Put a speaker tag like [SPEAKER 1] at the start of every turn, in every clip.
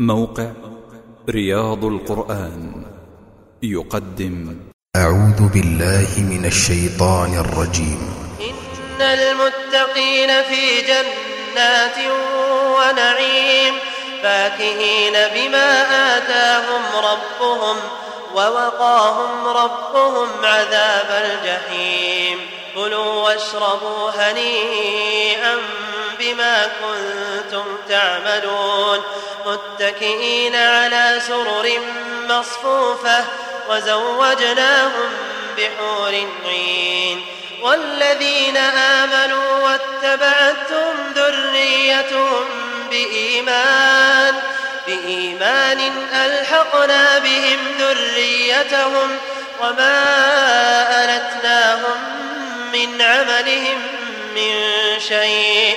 [SPEAKER 1] موقع رياض القرآن يقدم أعوذ بالله من الشيطان الرجيم إن المتقين في جنات ونعيم فاكهين بما آتاهم ربهم ووقاهم ربهم عذاب الجحيم كلوا واشربوا هنيئا بما كنتم تعملون متكئين على سرر مصفوفة وزوجناهم بحور عين والذين آمنوا واتبعتهم ذريتهم بإيمان بإيمان ألحقنا بهم ذريتهم وما ألتناهم من عملهم من شيء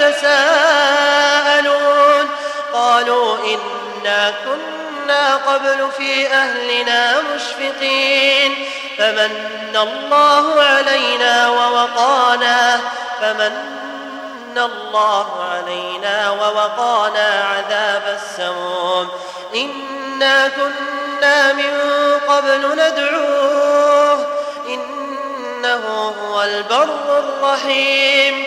[SPEAKER 1] يتساءلون قالوا إنا كنا قبل في أهلنا مشفقين فمن الله علينا ووقانا فمن الله علينا ووقانا عذاب السموم إنا كنا من قبل ندعوه إنه هو البر الرحيم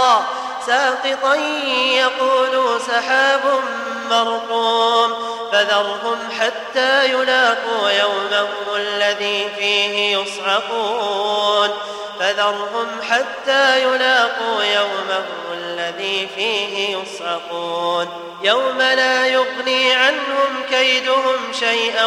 [SPEAKER 1] ساقطا يقول سحاب مرقوم فذرهم حتى يلاقوا يومهم الذي فيه يصعقون فذرهم حتى يلاقوا يومهم الذي فيه يصعقون يوم لا يغني عنهم كيدهم شيئا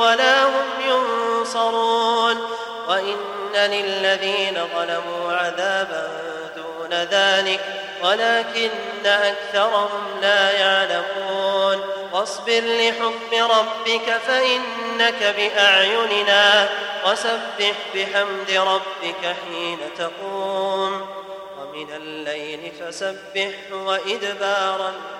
[SPEAKER 1] ولا هم ينصرون وإن للذين ظلموا عذابا دون ذلك ولكن أكثرهم لا يعلمون واصبر لحكم ربك فإنك بأعيننا وسبح بحمد ربك حين تقوم ومن الليل فسبح وإدبار النار